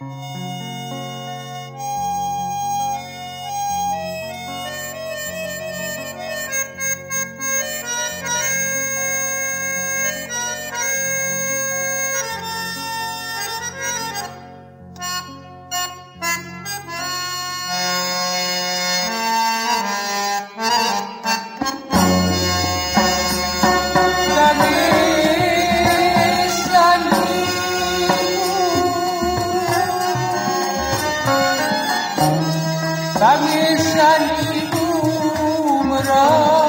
Música بقیه شنگی بوم را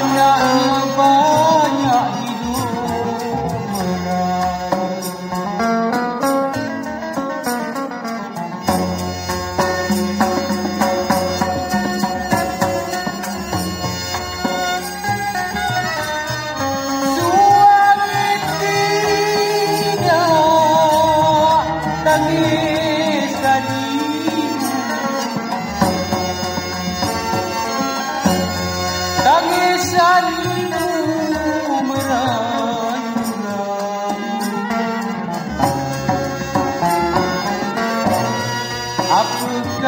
I'm not.